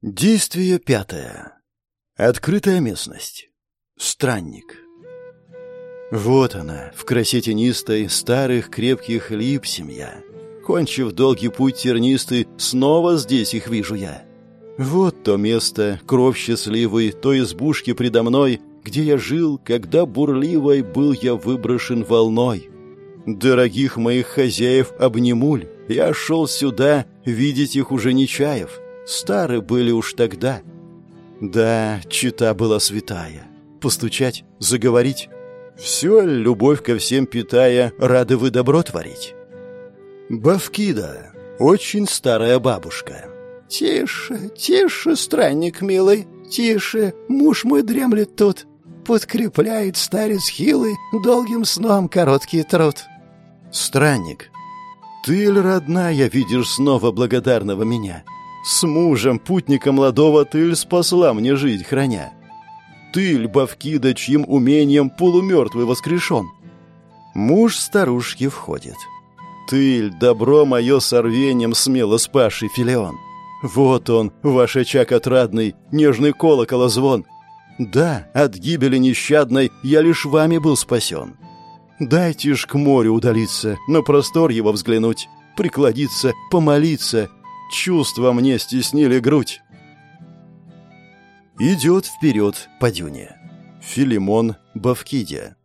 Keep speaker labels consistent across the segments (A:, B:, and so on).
A: Действие пятое. Открытая местность. Странник. Вот она, в красе тенистой, старых крепких лип семья. Кончив долгий путь тернистый, снова здесь их вижу я. Вот то место, кровь счастливый, то избушки предо мной, где я жил, когда бурливой был я выброшен волной. Дорогих моих хозяев обнимуль, я шел сюда, видеть их уже не чаев. Стары были уж тогда. Да, чита была святая. Постучать, заговорить. Все, любовь ко всем питая, рады вы добро творить. Бавкида, очень старая бабушка.
B: «Тише, тише, странник милый, тише, муж мой дремлет тут. Подкрепляет старец хилый долгим сном короткий труд».
A: «Странник, ты ль, родная, видишь снова благодарного меня?» С мужем, путником молодого, ты ль спасла мне жизнь, храня? Ты ль, Бавкида, чьим умением полумертвый воскрешен? Муж старушки входит. Ты ль, добро мое сорвением смело спасший Филеон? Вот он, ваш очаг отрадный, нежный колокола звон. Да, от гибели нещадной я лишь вами был спасен. Дайте ж к морю удалиться, на простор его взглянуть, прикладиться, помолиться, Чувства мне стеснили грудь. Идет вперед по дюне. Филимон Бавкидия.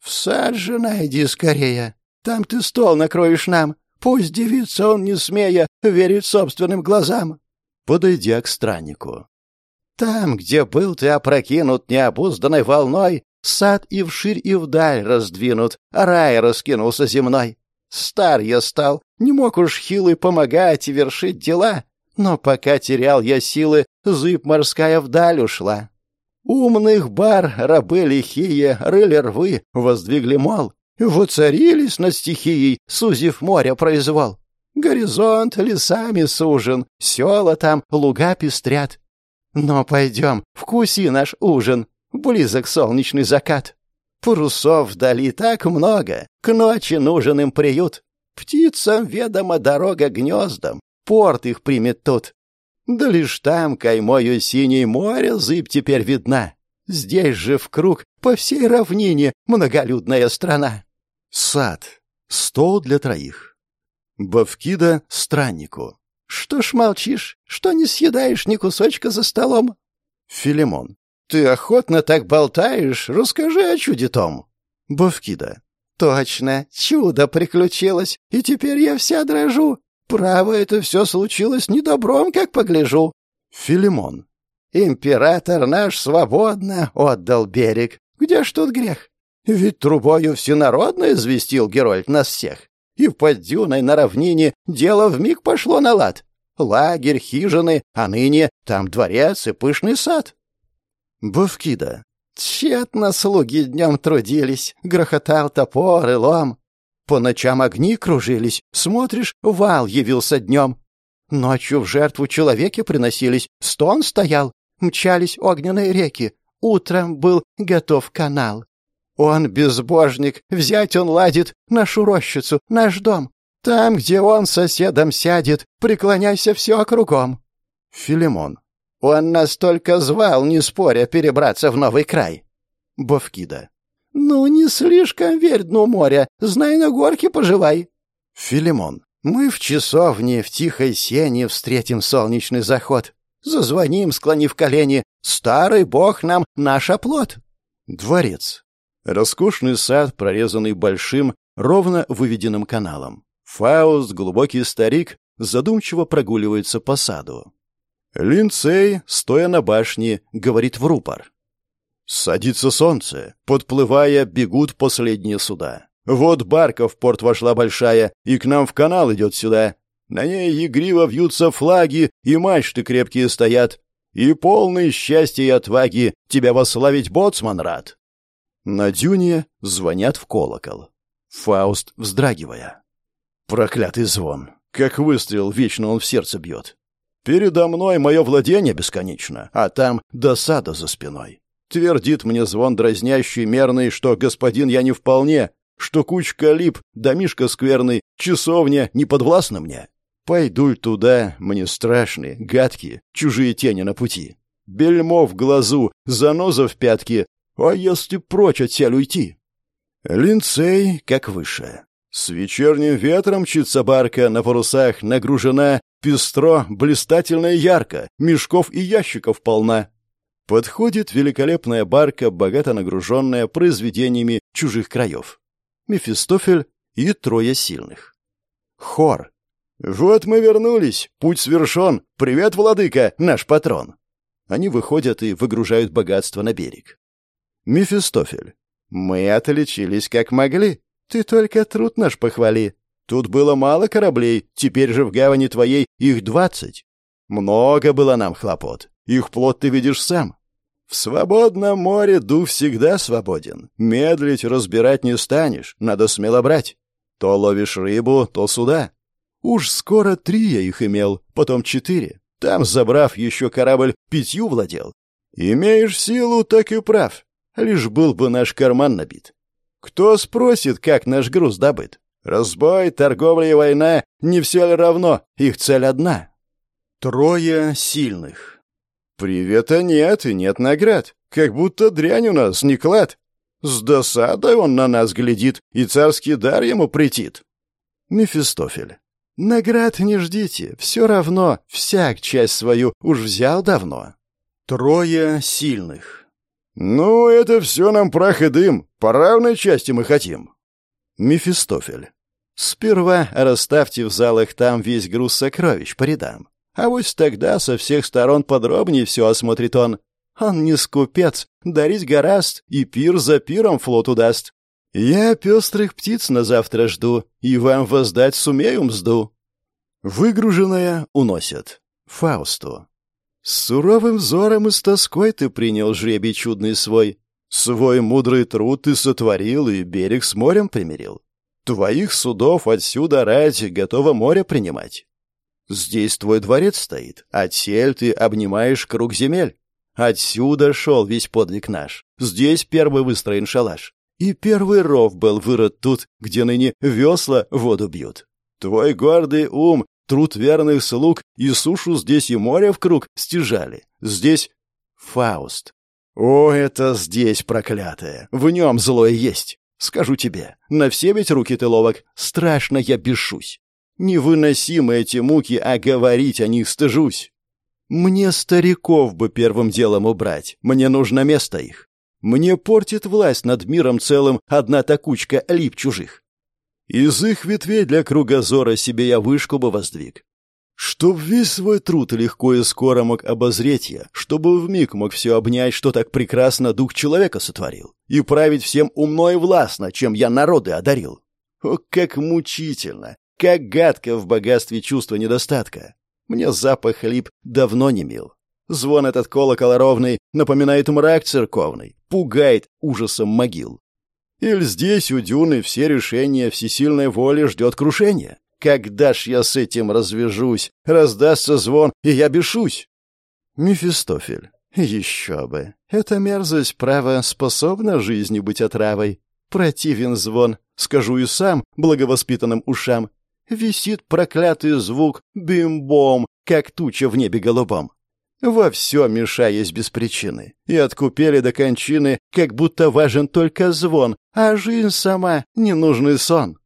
B: «В сад же найди скорее. Там ты стол накроешь нам. Пусть девица он, не смея, верит собственным глазам».
A: Подойдя к страннику.
B: «Там, где был ты опрокинут необузданной волной, сад и вширь, и вдаль раздвинут, рай раскинулся земной. Стар я стал, не мог уж хилый помогать и вершить дела, но пока терял я силы, зыб морская вдаль ушла. Умных бар, рабы лихие, рыли рвы, воздвигли мол, воцарились над стихией, сузив море произвол. Горизонт лесами сужен, села там, луга пестрят. Но пойдем, вкуси наш ужин, близок солнечный закат. Парусов вдали так много, к ночи нужен им приют. Птицам ведома дорога гнездам, порт их примет тут. Да лишь там каймою синей море зыбь теперь видна. Здесь же в круг по всей равнине многолюдная страна.
A: Сад. Стол для троих. Бавкида страннику.
B: Что ж молчишь? Что не съедаешь ни кусочка за столом?
A: Филимон.
B: Ты охотно так болтаешь, расскажи о чуде том.
A: Бавкида.
B: Точно, чудо приключилось, и теперь я вся дрожу. Право, это все случилось недобром, как погляжу.
A: Филимон.
B: Император наш свободно отдал берег. Где ж тут грех? Ведь трубою всенародно известил Герольд нас всех. И под дюной на равнине дело вмиг пошло на лад. Лагерь, хижины, а ныне там дворец и пышный сад.
A: Бавкида.
B: Тщетно слуги днем трудились, грохотал топор и лом. По ночам огни кружились, смотришь, вал явился днем. Ночью в жертву человеки приносились, стон стоял, мчались огненные реки, утром был готов канал. Он, безбожник, взять он ладит нашу рощицу, наш дом. Там, где он соседом сядет, преклоняйся все кругом.
A: Филимон.
B: Он нас только звал, не споря, перебраться в новый край.
A: Бавкида.
B: Ну, не слишком верь дну моря, знай на горке поживай.
A: Филимон.
B: Мы в часовне, в тихой сене встретим солнечный заход. Зазвоним, склонив колени. Старый бог нам наш оплот.
A: Дворец. Роскошный сад, прорезанный большим, ровно выведенным каналом. Фауст, глубокий старик, задумчиво прогуливается по саду. Линцей, стоя на башне, говорит в рупор. Садится солнце, подплывая, бегут последние суда. Вот барка в порт вошла большая, и к нам в канал идет сюда. На ней игриво вьются флаги, и мачты крепкие стоят. И полный счастья и отваги тебя восславить боцман рад. На дюне звонят в колокол. Фауст вздрагивая. Проклятый звон. Как выстрел, вечно он в сердце бьет. Передо мной мое владение бесконечно, а там досада за спиной. Твердит мне звон дразнящий, мерный, что господин я не вполне, что кучка лип, домишка скверный, часовня не подвластна мне. Пойду туда, мне страшные, гадкие, чужие тени на пути. Бельмо в глазу, заноза в пятке. А если прочь от сель уйти? Линцей как выше. С вечерним ветром мчится барка, на парусах нагружена, пестро, блистательно и ярко, мешков и ящиков полна. Подходит великолепная барка, богато нагруженная произведениями чужих краев. Мефистофель и трое сильных. Хор. «Вот мы вернулись, путь свершен. Привет, владыка, наш патрон!» Они выходят и выгружают богатство на берег. Мефистофель. «Мы отличились как могли. Ты только труд наш похвали. Тут было мало кораблей, теперь же в гавани твоей их двадцать. Много было нам хлопот. Их плод ты видишь сам. В свободном море дух всегда свободен. Медлить, разбирать не станешь, надо смело брать. То ловишь рыбу, то суда. Уж скоро три я их имел, потом четыре. Там, забрав еще корабль, пятью владел. Имеешь силу, так и прав. Лишь был бы наш карман набит. Кто спросит, как наш груз добыт? Разбой, торговля и война — не все ли равно? Их цель одна. Трое сильных. Привета нет и нет наград. Как будто дрянь у нас, не клад. С досадой он на нас глядит, и царский дар ему претит. Мефистофель. Наград не ждите, все равно, всяк часть свою уж взял давно. Трое сильных. Ну, это все нам прах и дым, по равной части мы хотим. Мефистофель. Сперва расставьте в залах там весь груз сокровищ по рядам. А вот тогда со всех сторон подробнее все осмотрит он. Он не скупец, дарить гораст, и пир за пиром флоту даст. Я пестрых птиц на завтра жду, и вам воздать сумею мзду. Выгруженное уносят. Фаусту. С суровым взором и с тоской ты принял жребий чудный свой. Свой мудрый труд ты сотворил и берег с морем примирил. Твоих судов отсюда ради готово море принимать. Здесь твой дворец стоит, тель ты обнимаешь круг земель. Отсюда шел весь подвиг наш. Здесь первый выстроен шалаш. И первый ров был вырод тут, где ныне весла воду бьют. Твой гордый ум, труд верных слуг и сушу здесь и море в круг стяжали. Здесь Фауст. О, это здесь проклятое. В нем злое есть. Скажу тебе, на все ведь руки ты ловок. Страшно я бешусь. Невыносимы эти муки, а говорить о них стыжусь. Мне стариков бы первым делом убрать. Мне нужно место их. Мне портит власть над миром целым одна такучка лип чужих. Из их ветвей для кругозора себе я вышку бы воздвиг. Чтоб весь свой труд легко и скоро мог обозреть я, чтобы вмиг мог все обнять, что так прекрасно дух человека сотворил, и править всем умно и властно, чем я народы одарил. О, как мучительно, как гадко в богатстве чувства недостатка. Мне запах лип давно не мил. Звон этот колокола ровный напоминает мрак церковный, пугает ужасом могил. Или здесь у дюны все решения всесильной воли ждет крушения? Когда ж я с этим развяжусь? Раздастся звон, и я бешусь. Мефистофель. Еще бы. Эта мерзость, право, способна жизни быть отравой. Противен звон, скажу и сам, благовоспитанным ушам. Висит проклятый звук бим-бом, как туча в небе голубом во все мешаясь без причины, и от купели до кончины, как будто важен только звон, а жизнь сама — ненужный сон.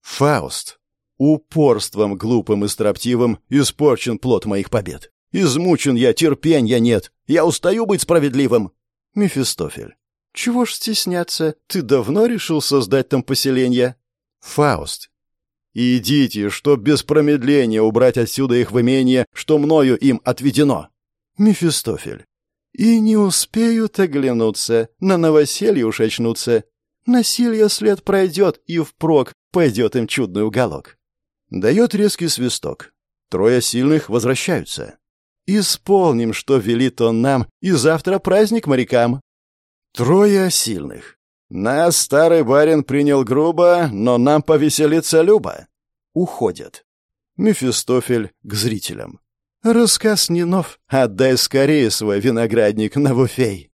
A: Фауст. Упорством глупым и строптивым испорчен плод моих побед. Измучен я, терпенья нет, я устаю быть справедливым. Мефистофель. Чего ж стесняться, ты давно решил создать там поселение? Фауст. Идите, чтоб без промедления убрать отсюда их в имение, что мною им отведено. Мефистофель. И не успеют оглянуться, на новоселье уж очнутся. Насилье след пройдет, и впрок пойдет им чудный уголок. Дает резкий свисток. Трое сильных возвращаются. Исполним, что велит он нам, и завтра праздник морякам. Трое сильных. Нас старый барин принял грубо, но нам повеселиться любо. Уходят. Мефистофель к зрителям. Рассказ не нов. Отдай скорее свой виноградник на буфей.